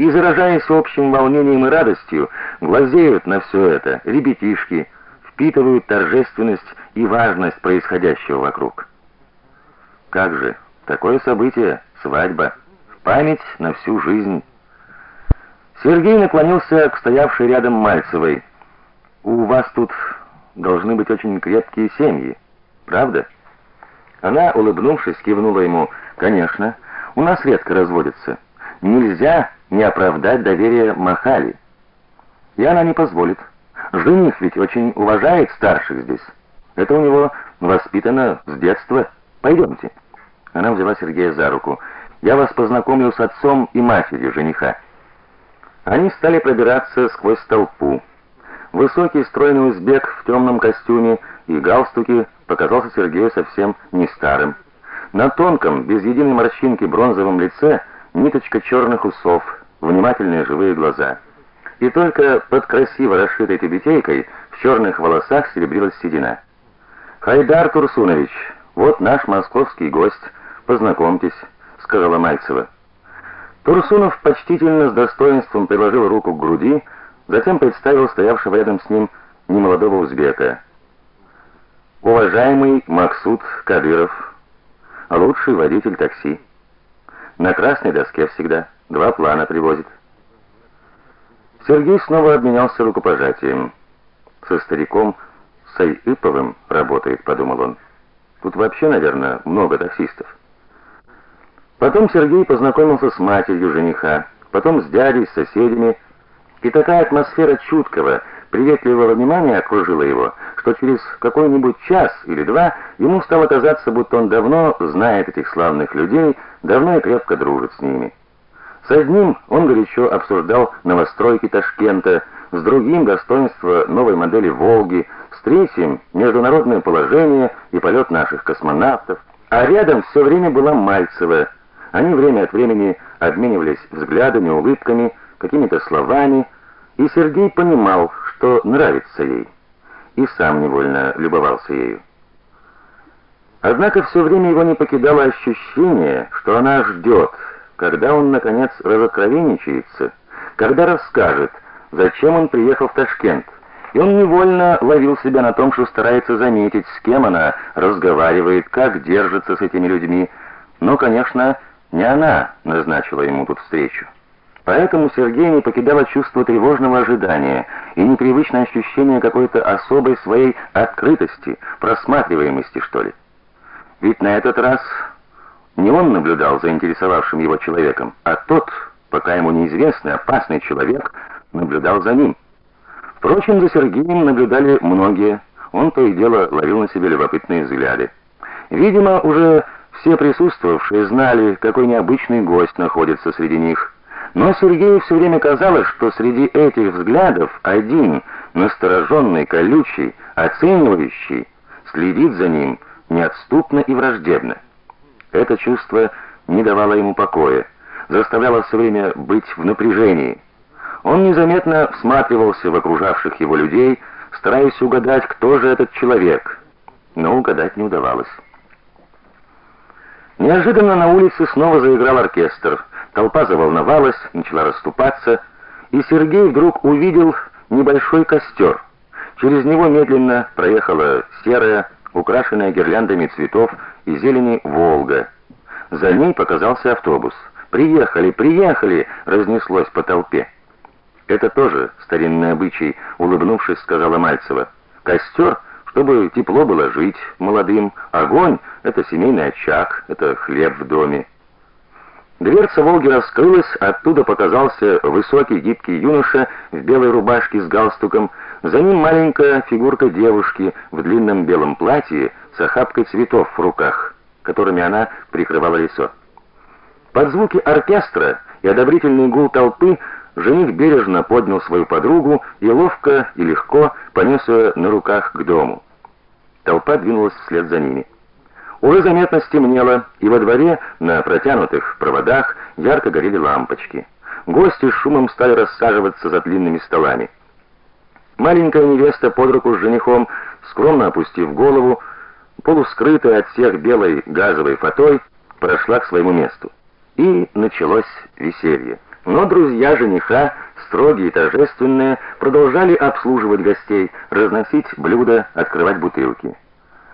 и, заражаясь общим волнением и радостью, глазеют на все это ребятишки, впитывают торжественность и важность происходящего вокруг. Как же, такое событие, свадьба, память на всю жизнь. Сергей наклонился к стоявшей рядом Мальцевой. У вас тут должны быть очень крепкие семьи, правда? Она, улыбнувшись, кивнула ему: "Конечно, у нас редко разводятся. Нельзя не оправдать доверие Махали. И она не позволит. Жених ведь очень уважает старших здесь. Это у него воспитано с детства. Пойдемте». Она взяла Сергея за руку. "Я вас познакомлю с отцом и матерью жениха". Они стали пробираться сквозь толпу. Высокий стройный узбек в темном костюме и галстуке показался Сергею совсем не старым. На тонком, без единой морщинки бронзовом лице ниточка черных усов, внимательные живые глаза. И только под красиво расшитой тюбетейкой в черных волосах серебрилась седина. Хайдар Турсунович, вот наш московский гость, познакомьтесь, сказала Мальцева. Турсунов почтительно с достоинством приложил руку к груди, затем представил стоявшего рядом с ним немолодого узбека. Уважаемый Максут Кадыров, лучший водитель такси. На красной доске всегда два плана привозит. Сергей снова обменялся рукопожатием. Со стариком Сайыповым работает, подумал он. Тут вообще, наверное, много таксистов. Потом Сергей познакомился с матерью жениха, потом с дядей, с соседями, и такая атмосфера чуткого, приветливого внимания окружила его, что через какой-нибудь час или два ему стало казаться, будто он давно знает этих славных людей, давно и крепко дружит с ними. С одним он горячо обсуждал новостройки Ташкента, с другим достоинства новой модели Волги, с третьим международное положение и полет наших космонавтов, а рядом все время была Мальцева они время от времени обменивались взглядами, улыбками, какими-то словами, и Сергей понимал, что нравится ей, и сам невольно любовался ею. Однако все время его не покидало ощущение, что она ждет, когда он наконец разоткровенничается, когда расскажет, зачем он приехал в Ташкент. И он невольно ловил себя на том, что старается заметить, с кем она разговаривает, как держится с этими людьми. Но, конечно, не она назначила ему тут встречу. Поэтому Сергей не покидало чувство тревожного ожидания и непривычное ощущение какой-то особой своей открытости, просматриваемости, что ли. Ведь на этот раз не он наблюдал за интересовавшим его человеком, а тот, пока ему неизвестный, опасный человек, наблюдал за ним. Впрочем, за Сергеем наблюдали многие. Он то и дело ловил на себе любопытные взгляды. Видимо, уже все присутствовавшие знали, какой необычный гость находится среди них. Но Сергею все время казалось, что среди этих взглядов один, настороженный, колючий, оценивающий, следит за ним неотступно и враждебно. Это чувство не давало ему покоя, заставляло все время быть в напряжении. Он незаметно всматривался в окружавших его людей, стараясь угадать, кто же этот человек, но угадать не удавалось. Неожиданно на улице снова заиграл оркестр. Толпа заволновалась, начала расступаться, и Сергей вдруг увидел небольшой костер. Через него медленно проехала серая, украшенная гирляндами цветов и зелени Волга. За ней показался автобус. "Приехали, приехали!" разнеслось по толпе. Это тоже старинный обычай, улыбнувшись, сказала Мальцева. Костер чтобы тепло было жить молодым. Огонь это семейный очаг, это хлеб в доме. Дверца Волги раскрылась, оттуда показался высокий гибкий юноша в белой рубашке с галстуком, за ним маленькая фигурка девушки в длинном белом платье с охапкой цветов в руках, которыми она прикрывала лицо. Под звуки оркестра и одобрительный гул толпы Жених бережно поднял свою подругу и ловко и легко понес ее на руках к дому. Толпа двинулась вслед за ними. Уже заметно стемнело, и во дворе на протянутых проводах ярко горели лампочки. Гости с шумом стали рассаживаться за длинными столами. Маленькая невеста под руку с женихом, скромно опустив голову, полускрытая от всех белой газовой фатой, прошла к своему месту. И началось веселье. Но друзья жениха, строгие и торжественные, продолжали обслуживать гостей, разносить блюда, открывать бутылки.